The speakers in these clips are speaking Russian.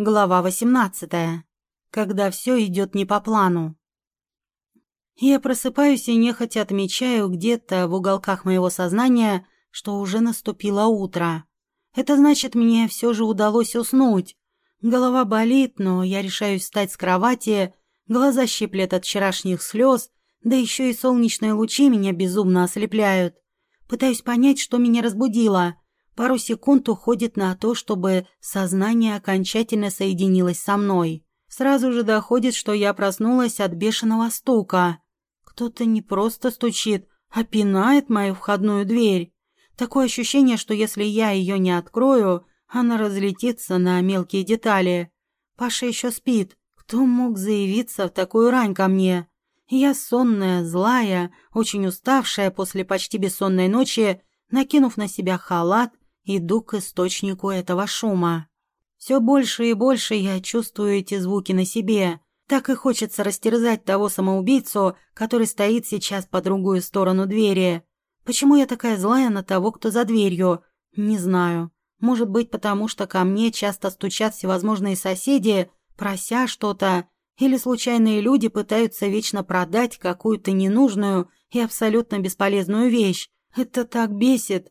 Глава 18. Когда все идет не по плану. Я просыпаюсь и нехотя отмечаю где-то в уголках моего сознания, что уже наступило утро. Это значит, мне все же удалось уснуть. Голова болит, но я решаюсь встать с кровати, глаза щиплет от вчерашних слез, да еще и солнечные лучи меня безумно ослепляют. Пытаюсь понять, что меня разбудило — Пару секунд уходит на то, чтобы сознание окончательно соединилось со мной. Сразу же доходит, что я проснулась от бешеного стука. Кто-то не просто стучит, а пинает мою входную дверь. Такое ощущение, что если я ее не открою, она разлетится на мелкие детали. Паша еще спит. Кто мог заявиться в такую рань ко мне? Я сонная, злая, очень уставшая после почти бессонной ночи, накинув на себя халат, Иду к источнику этого шума. Все больше и больше я чувствую эти звуки на себе. Так и хочется растерзать того самоубийцу, который стоит сейчас по другую сторону двери. Почему я такая злая на того, кто за дверью? Не знаю. Может быть, потому что ко мне часто стучат всевозможные соседи, прося что-то, или случайные люди пытаются вечно продать какую-то ненужную и абсолютно бесполезную вещь. Это так бесит.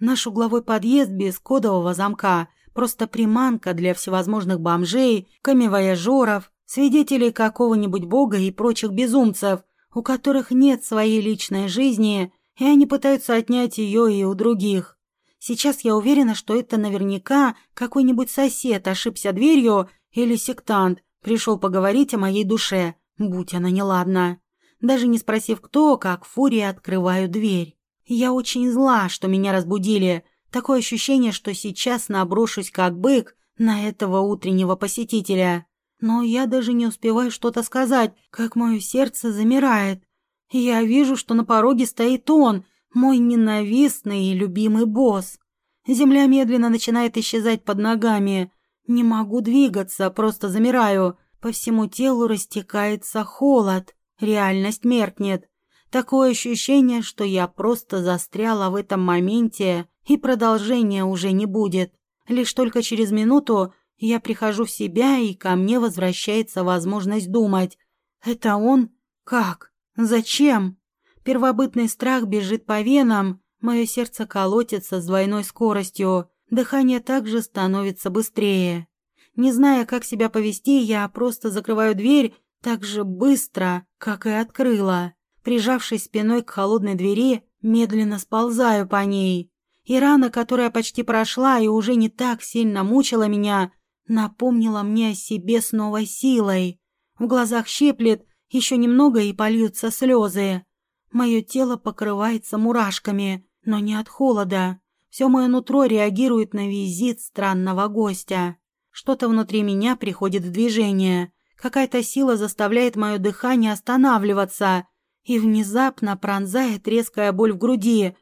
Наш угловой подъезд без кодового замка – просто приманка для всевозможных бомжей, камевояжеров, свидетелей какого-нибудь бога и прочих безумцев, у которых нет своей личной жизни, и они пытаются отнять ее и у других. Сейчас я уверена, что это наверняка какой-нибудь сосед ошибся дверью или сектант, пришел поговорить о моей душе, будь она неладна. Даже не спросив кто, как фурия открываю дверь. Я очень зла, что меня разбудили. Такое ощущение, что сейчас наброшусь как бык на этого утреннего посетителя. Но я даже не успеваю что-то сказать, как мое сердце замирает. Я вижу, что на пороге стоит он, мой ненавистный и любимый босс. Земля медленно начинает исчезать под ногами. Не могу двигаться, просто замираю. По всему телу растекается холод. Реальность меркнет. Такое ощущение, что я просто застряла в этом моменте, и продолжения уже не будет. Лишь только через минуту я прихожу в себя, и ко мне возвращается возможность думать. Это он? Как? Зачем? Первобытный страх бежит по венам, мое сердце колотится с двойной скоростью, дыхание также становится быстрее. Не зная, как себя повести, я просто закрываю дверь так же быстро, как и открыла. Прижавшись спиной к холодной двери, медленно сползаю по ней. И рана, которая почти прошла и уже не так сильно мучила меня, напомнила мне о себе с новой силой. В глазах щиплет, еще немного и польются слезы. Мое тело покрывается мурашками, но не от холода. Все мое нутро реагирует на визит странного гостя. Что-то внутри меня приходит в движение. Какая-то сила заставляет мое дыхание останавливаться — и внезапно пронзает резкая боль в груди.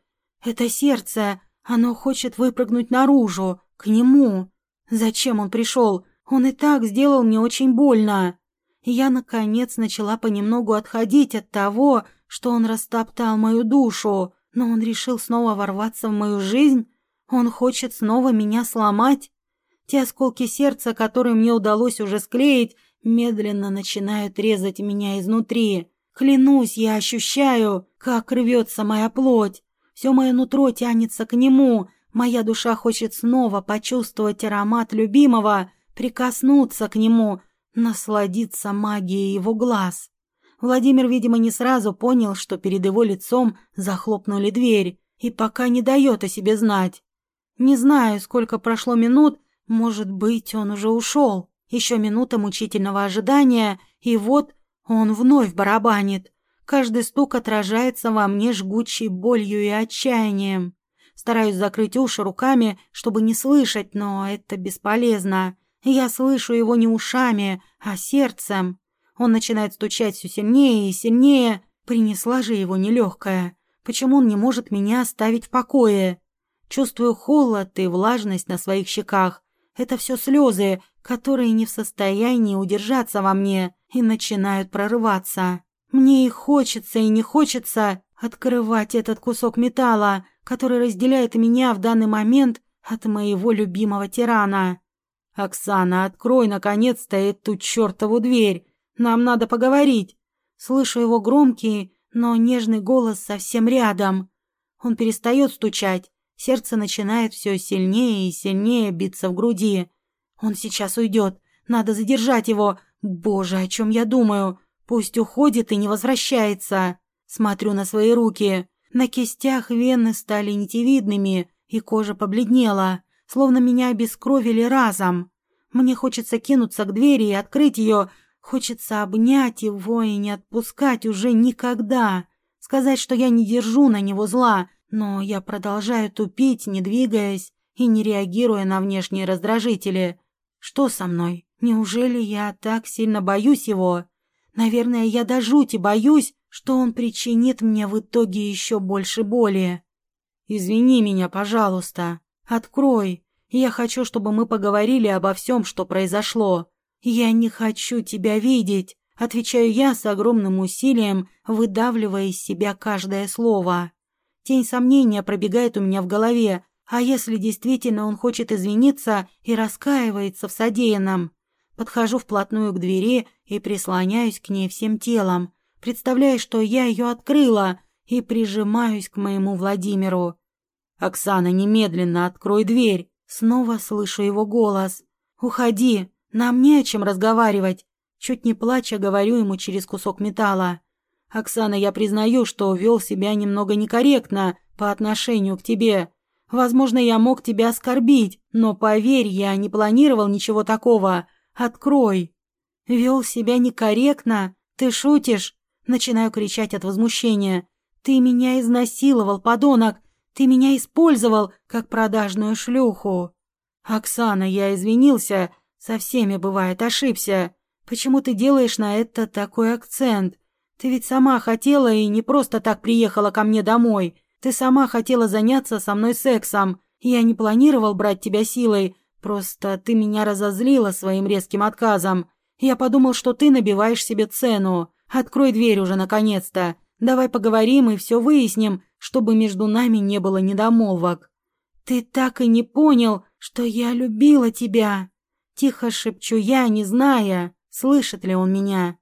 Это сердце, оно хочет выпрыгнуть наружу, к нему. Зачем он пришел? Он и так сделал мне очень больно. я, наконец, начала понемногу отходить от того, что он растоптал мою душу, но он решил снова ворваться в мою жизнь. Он хочет снова меня сломать. Те осколки сердца, которые мне удалось уже склеить, медленно начинают резать меня изнутри. Клянусь, я ощущаю, как рвется моя плоть. Все мое нутро тянется к нему. Моя душа хочет снова почувствовать аромат любимого, прикоснуться к нему, насладиться магией его глаз. Владимир, видимо, не сразу понял, что перед его лицом захлопнули дверь, и пока не дает о себе знать. Не знаю, сколько прошло минут, может быть, он уже ушел. Еще минута мучительного ожидания, и вот он вновь барабанит. Каждый стук отражается во мне жгучей болью и отчаянием. Стараюсь закрыть уши руками, чтобы не слышать, но это бесполезно. Я слышу его не ушами, а сердцем. Он начинает стучать все сильнее и сильнее. Принесла же его нелегкая. Почему он не может меня оставить в покое? Чувствую холод и влажность на своих щеках. Это все слезы, которые не в состоянии удержаться во мне и начинают прорываться. Мне и хочется, и не хочется открывать этот кусок металла, который разделяет меня в данный момент от моего любимого тирана. «Оксана, открой, наконец-то, эту чертову дверь! Нам надо поговорить!» Слышу его громкий, но нежный голос совсем рядом. Он перестает стучать, сердце начинает все сильнее и сильнее биться в груди. Он сейчас уйдет, надо задержать его. Боже, о чем я думаю? Пусть уходит и не возвращается. Смотрю на свои руки. На кистях вены стали нитевидными, и кожа побледнела, словно меня обескровили разом. Мне хочется кинуться к двери и открыть ее, хочется обнять его и не отпускать уже никогда, сказать, что я не держу на него зла, но я продолжаю тупить, не двигаясь и не реагируя на внешние раздражители. Что со мной? Неужели я так сильно боюсь его? Наверное, я до жути боюсь, что он причинит мне в итоге еще больше боли. Извини меня, пожалуйста. Открой. Я хочу, чтобы мы поговорили обо всем, что произошло. Я не хочу тебя видеть, отвечаю я с огромным усилием, выдавливая из себя каждое слово. Тень сомнения пробегает у меня в голове, а если действительно он хочет извиниться и раскаивается в содеянном? Подхожу вплотную к двери и прислоняюсь к ней всем телом, представляя, что я ее открыла, и прижимаюсь к моему Владимиру. «Оксана, немедленно открой дверь!» Снова слышу его голос. «Уходи, нам не о чем разговаривать!» Чуть не плача, говорю ему через кусок металла. «Оксана, я признаю, что вел себя немного некорректно по отношению к тебе. Возможно, я мог тебя оскорбить, но поверь, я не планировал ничего такого. Открой!» «Вел себя некорректно? Ты шутишь?» Начинаю кричать от возмущения. «Ты меня изнасиловал, подонок! Ты меня использовал, как продажную шлюху!» «Оксана, я извинился. Со всеми, бывает, ошибся. Почему ты делаешь на это такой акцент? Ты ведь сама хотела и не просто так приехала ко мне домой. Ты сама хотела заняться со мной сексом. Я не планировал брать тебя силой, просто ты меня разозлила своим резким отказом. Я подумал, что ты набиваешь себе цену. Открой дверь уже наконец-то. Давай поговорим и все выясним, чтобы между нами не было недомолвок. Ты так и не понял, что я любила тебя. Тихо шепчу я, не зная, слышит ли он меня.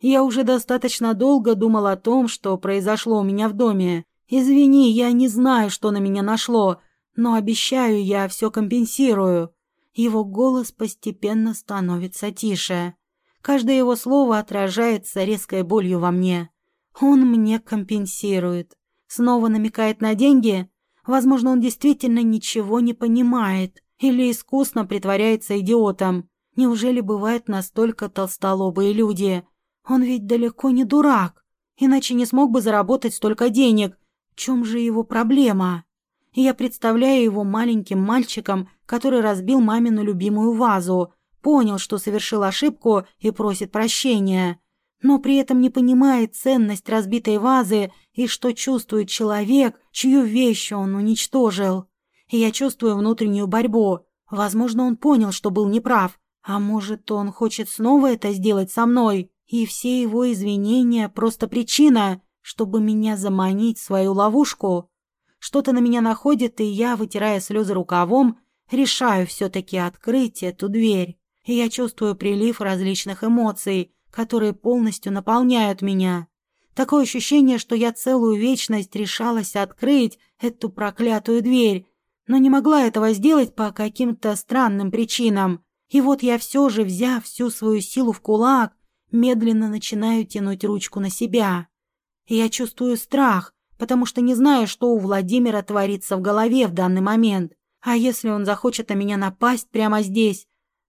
Я уже достаточно долго думал о том, что произошло у меня в доме. Извини, я не знаю, что на меня нашло, но обещаю, я все компенсирую. Его голос постепенно становится тише. Каждое его слово отражается резкой болью во мне. Он мне компенсирует. Снова намекает на деньги. Возможно, он действительно ничего не понимает или искусно притворяется идиотом. Неужели бывают настолько толстолобые люди? Он ведь далеко не дурак, иначе не смог бы заработать столько денег. В чем же его проблема? Я представляю его маленьким мальчиком, который разбил мамину любимую вазу, понял, что совершил ошибку и просит прощения, но при этом не понимает ценность разбитой вазы и что чувствует человек, чью вещь он уничтожил. И я чувствую внутреннюю борьбу. Возможно, он понял, что был неправ, а может, он хочет снова это сделать со мной, и все его извинения просто причина, чтобы меня заманить в свою ловушку. Что-то на меня находит, и я, вытирая слезы рукавом, решаю все-таки открыть эту дверь. И я чувствую прилив различных эмоций, которые полностью наполняют меня. Такое ощущение, что я целую вечность решалась открыть эту проклятую дверь, но не могла этого сделать по каким-то странным причинам. И вот я все же, взяв всю свою силу в кулак, медленно начинаю тянуть ручку на себя. И я чувствую страх, потому что не знаю, что у Владимира творится в голове в данный момент. А если он захочет на меня напасть прямо здесь?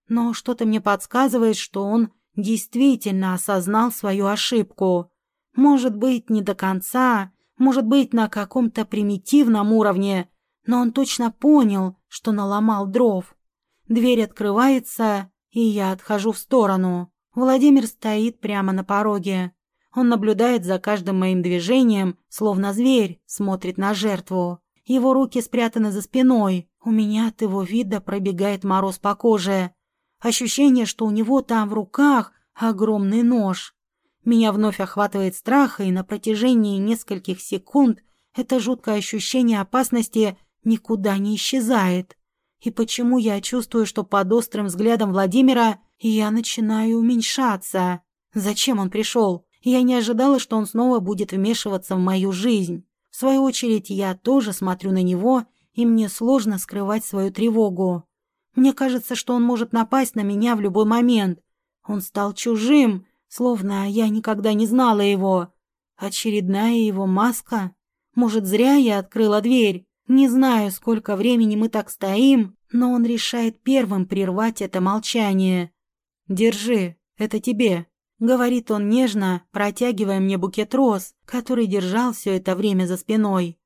Но что-то мне подсказывает, что он действительно осознал свою ошибку. Может быть, не до конца, может быть, на каком-то примитивном уровне, но он точно понял, что наломал дров. Дверь открывается, и я отхожу в сторону. Владимир стоит прямо на пороге. Он наблюдает за каждым моим движением, словно зверь смотрит на жертву. Его руки спрятаны за спиной. У меня от его вида пробегает мороз по коже. Ощущение, что у него там в руках огромный нож. Меня вновь охватывает страх, и на протяжении нескольких секунд это жуткое ощущение опасности никуда не исчезает. И почему я чувствую, что под острым взглядом Владимира я начинаю уменьшаться? Зачем он пришел? Я не ожидала, что он снова будет вмешиваться в мою жизнь. В свою очередь, я тоже смотрю на него, и мне сложно скрывать свою тревогу. Мне кажется, что он может напасть на меня в любой момент. Он стал чужим, словно я никогда не знала его. Очередная его маска? Может, зря я открыла дверь? Не знаю, сколько времени мы так стоим, но он решает первым прервать это молчание. «Держи, это тебе», — говорит он нежно, протягивая мне букет роз, который держал все это время за спиной.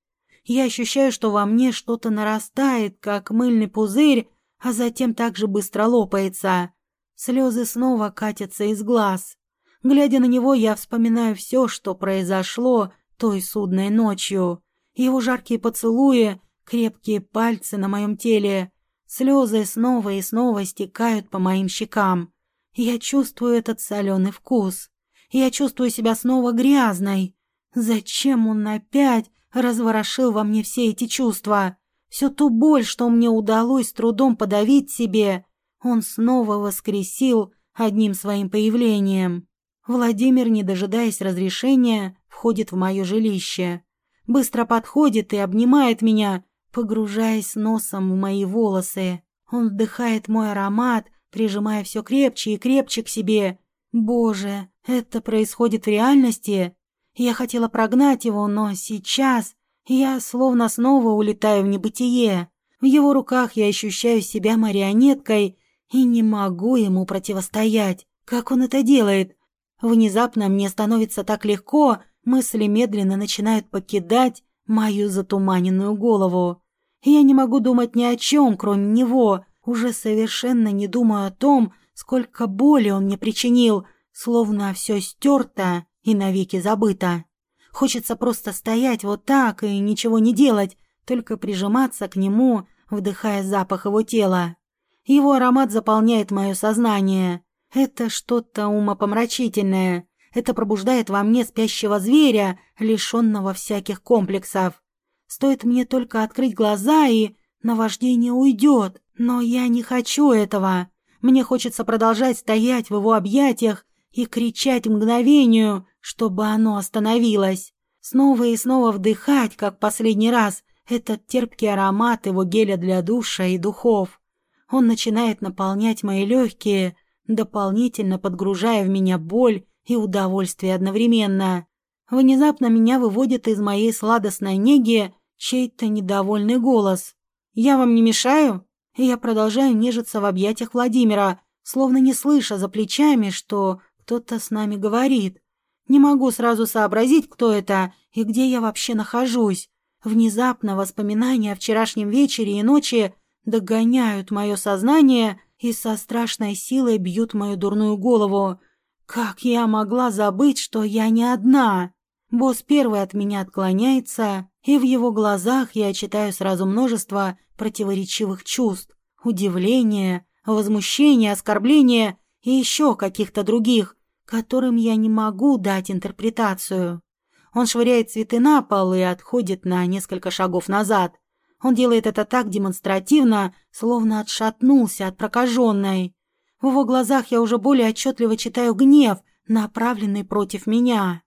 Я ощущаю, что во мне что-то нарастает, как мыльный пузырь, а затем также быстро лопается. Слезы снова катятся из глаз. Глядя на него, я вспоминаю все, что произошло той судной ночью. Его жаркие поцелуи, крепкие пальцы на моем теле. Слезы снова и снова стекают по моим щекам. Я чувствую этот соленый вкус. Я чувствую себя снова грязной. Зачем он опять разворошил во мне все эти чувства? Всю ту боль, что мне удалось с трудом подавить себе, он снова воскресил одним своим появлением. Владимир, не дожидаясь разрешения, входит в мое жилище. Быстро подходит и обнимает меня, погружаясь носом в мои волосы. Он вдыхает мой аромат, прижимая все крепче и крепче к себе. Боже, это происходит в реальности? Я хотела прогнать его, но сейчас я словно снова улетаю в небытие. В его руках я ощущаю себя марионеткой и не могу ему противостоять. Как он это делает? Внезапно мне становится так легко, мысли медленно начинают покидать мою затуманенную голову. Я не могу думать ни о чем, кроме него, уже совершенно не думаю о том, сколько боли он мне причинил, словно все стерто и навеки забыто. Хочется просто стоять вот так и ничего не делать, только прижиматься к нему, вдыхая запах его тела. Его аромат заполняет мое сознание. Это что-то умопомрачительное. Это пробуждает во мне спящего зверя, лишенного всяких комплексов. Стоит мне только открыть глаза, и наваждение уйдет. Но я не хочу этого. Мне хочется продолжать стоять в его объятиях и кричать мгновению, чтобы оно остановилось. Снова и снова вдыхать, как последний раз, этот терпкий аромат его геля для душа и духов. Он начинает наполнять мои легкие, дополнительно подгружая в меня боль и удовольствие одновременно. Внезапно меня выводит из моей сладостной неги чей-то недовольный голос. «Я вам не мешаю?» И я продолжаю нежиться в объятиях Владимира, словно не слыша за плечами, что кто-то с нами говорит. Не могу сразу сообразить, кто это и где я вообще нахожусь. Внезапно воспоминания о вчерашнем вечере и ночи догоняют мое сознание и со страшной силой бьют мою дурную голову. Как я могла забыть, что я не одна? Босс первый от меня отклоняется, и в его глазах я читаю сразу множество противоречивых чувств. Удивление, возмущение, оскорбление и еще каких-то других, которым я не могу дать интерпретацию. Он швыряет цветы на пол и отходит на несколько шагов назад. Он делает это так демонстративно, словно отшатнулся от прокаженной. В его глазах я уже более отчетливо читаю гнев, направленный против меня.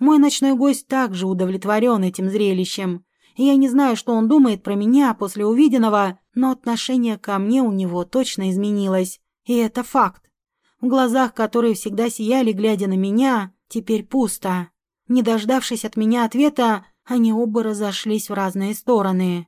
Мой ночной гость также удовлетворен этим зрелищем. Я не знаю, что он думает про меня после увиденного, но отношение ко мне у него точно изменилось. И это факт. В глазах, которые всегда сияли, глядя на меня, теперь пусто. Не дождавшись от меня ответа, они оба разошлись в разные стороны.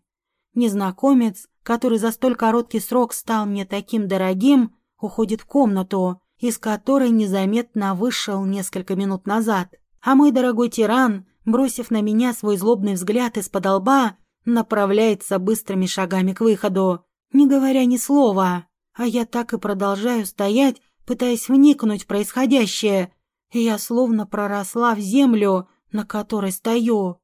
Незнакомец, который за столь короткий срок стал мне таким дорогим, уходит в комнату, из которой незаметно вышел несколько минут назад. А мой дорогой тиран, бросив на меня свой злобный взгляд из-под лба, направляется быстрыми шагами к выходу, не говоря ни слова. А я так и продолжаю стоять, пытаясь вникнуть в происходящее, и я словно проросла в землю, на которой стою.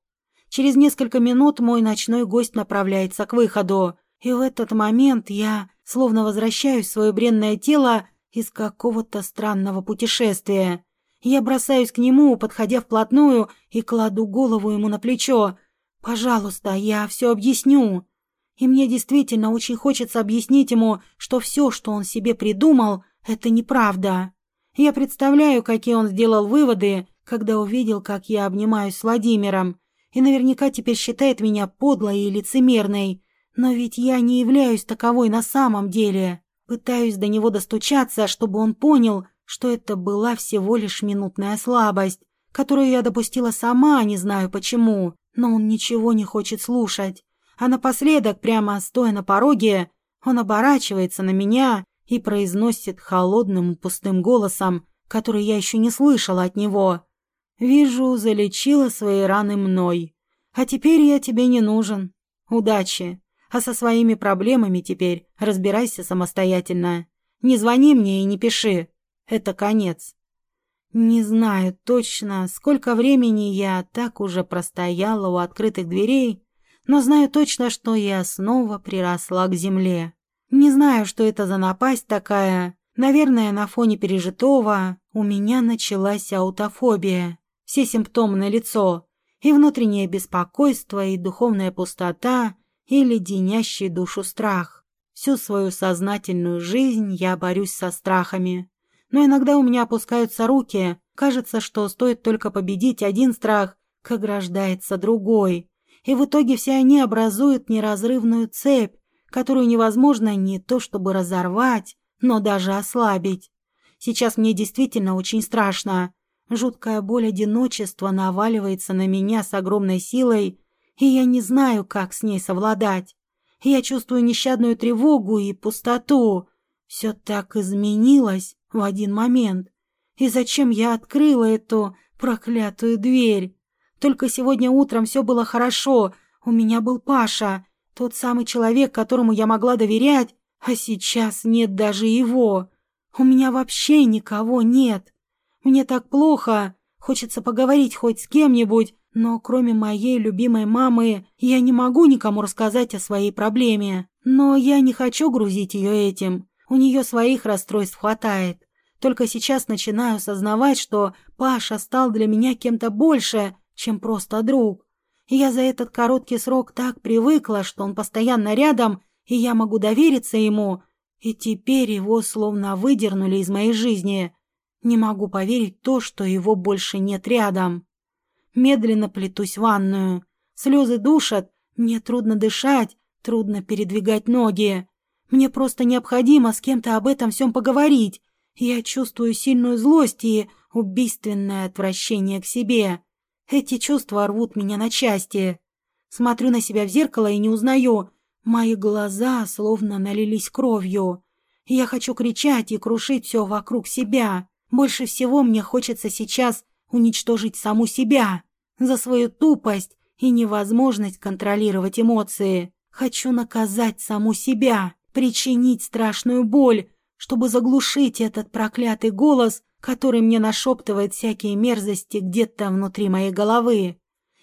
Через несколько минут мой ночной гость направляется к выходу, и в этот момент я словно возвращаюсь в свое бренное тело из какого-то странного путешествия. Я бросаюсь к нему, подходя вплотную, и кладу голову ему на плечо. «Пожалуйста, я все объясню». И мне действительно очень хочется объяснить ему, что все, что он себе придумал, это неправда. Я представляю, какие он сделал выводы, когда увидел, как я обнимаюсь с Владимиром, и наверняка теперь считает меня подлой и лицемерной. Но ведь я не являюсь таковой на самом деле. Пытаюсь до него достучаться, чтобы он понял, что это была всего лишь минутная слабость, которую я допустила сама, не знаю почему, но он ничего не хочет слушать. А напоследок, прямо стоя на пороге, он оборачивается на меня и произносит холодным пустым голосом, который я еще не слышала от него. «Вижу, залечила свои раны мной. А теперь я тебе не нужен. Удачи. А со своими проблемами теперь разбирайся самостоятельно. Не звони мне и не пиши. Это конец». Не знаю точно, сколько времени я так уже простояла у открытых дверей, но знаю точно, что я снова приросла к земле. Не знаю, что это за напасть такая. Наверное, на фоне пережитого у меня началась аутофобия. Все симптомы на лицо. И внутреннее беспокойство, и духовная пустота, и леденящий душу страх. Всю свою сознательную жизнь я борюсь со страхами. Но иногда у меня опускаются руки. Кажется, что стоит только победить один страх, как ограждается другой. И в итоге все они образуют неразрывную цепь, которую невозможно не то чтобы разорвать, но даже ослабить. Сейчас мне действительно очень страшно. Жуткая боль одиночества наваливается на меня с огромной силой, и я не знаю, как с ней совладать. Я чувствую нещадную тревогу и пустоту. Все так изменилось в один момент. И зачем я открыла эту проклятую дверь? Только сегодня утром все было хорошо. У меня был Паша, тот самый человек, которому я могла доверять, а сейчас нет даже его. У меня вообще никого нет. Мне так плохо. Хочется поговорить хоть с кем-нибудь, но кроме моей любимой мамы я не могу никому рассказать о своей проблеме. Но я не хочу грузить ее этим. У нее своих расстройств хватает. Только сейчас начинаю осознавать, что Паша стал для меня кем-то больше, чем просто друг. И я за этот короткий срок так привыкла, что он постоянно рядом, и я могу довериться ему, и теперь его словно выдернули из моей жизни. Не могу поверить то, что его больше нет рядом. Медленно плетусь в ванную. Слезы душат, мне трудно дышать, трудно передвигать ноги. Мне просто необходимо с кем-то об этом всем поговорить. Я чувствую сильную злость и убийственное отвращение к себе. Эти чувства рвут меня на части. Смотрю на себя в зеркало и не узнаю. Мои глаза словно налились кровью. Я хочу кричать и крушить все вокруг себя. Больше всего мне хочется сейчас уничтожить саму себя за свою тупость и невозможность контролировать эмоции. Хочу наказать саму себя, причинить страшную боль, чтобы заглушить этот проклятый голос, который мне нашептывает всякие мерзости где-то внутри моей головы.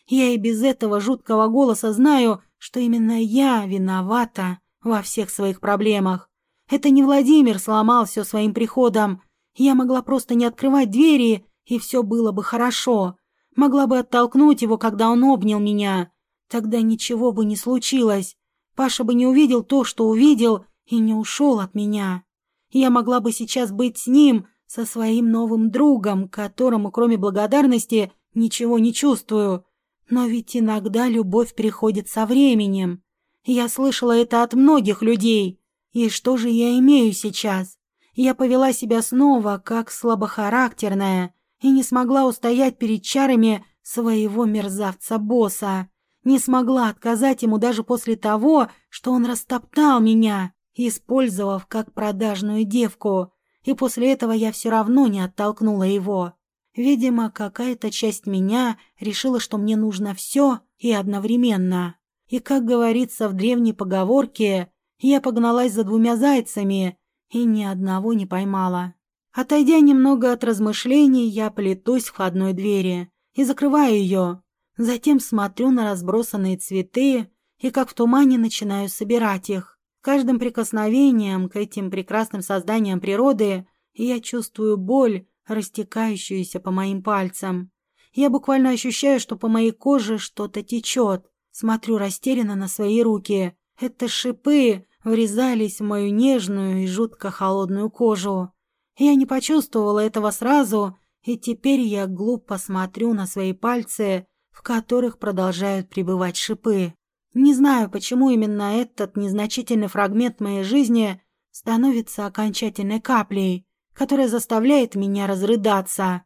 Я и без этого жуткого голоса знаю, что именно я виновата во всех своих проблемах. Это не Владимир сломал все своим приходом. Я могла просто не открывать двери, и все было бы хорошо. Могла бы оттолкнуть его, когда он обнял меня. Тогда ничего бы не случилось. Паша бы не увидел то, что увидел, и не ушел от меня. Я могла бы сейчас быть с ним, со своим новым другом, которому, кроме благодарности, ничего не чувствую. Но ведь иногда любовь приходит со временем. Я слышала это от многих людей. И что же я имею сейчас? Я повела себя снова как слабохарактерная и не смогла устоять перед чарами своего мерзавца-босса. Не смогла отказать ему даже после того, что он растоптал меня, использовав как продажную девку и после этого я все равно не оттолкнула его. Видимо, какая-то часть меня решила, что мне нужно все и одновременно. И, как говорится в древней поговорке, я погналась за двумя зайцами и ни одного не поймала. Отойдя немного от размышлений, я плетусь в входной двери и закрываю ее. Затем смотрю на разбросанные цветы и, как в тумане, начинаю собирать их. Каждым прикосновением к этим прекрасным созданиям природы я чувствую боль, растекающуюся по моим пальцам. Я буквально ощущаю, что по моей коже что-то течет. Смотрю растерянно на свои руки. Это шипы врезались в мою нежную и жутко холодную кожу. Я не почувствовала этого сразу, и теперь я глупо смотрю на свои пальцы, в которых продолжают пребывать шипы. Не знаю, почему именно этот незначительный фрагмент моей жизни становится окончательной каплей, которая заставляет меня разрыдаться.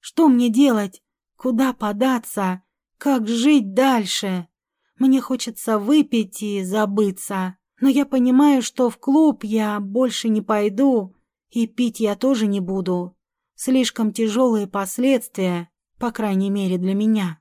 Что мне делать? Куда податься? Как жить дальше? Мне хочется выпить и забыться. Но я понимаю, что в клуб я больше не пойду, и пить я тоже не буду. Слишком тяжелые последствия, по крайней мере для меня.